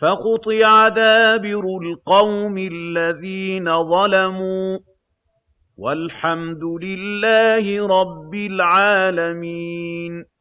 فَقُطِعَ دَابِرُ الْقَوْمِ الَّذِينَ ظَلَمُوا ۚ وَالْحَمْدُ لِلَّهِ رَبِّ الْعَالَمِينَ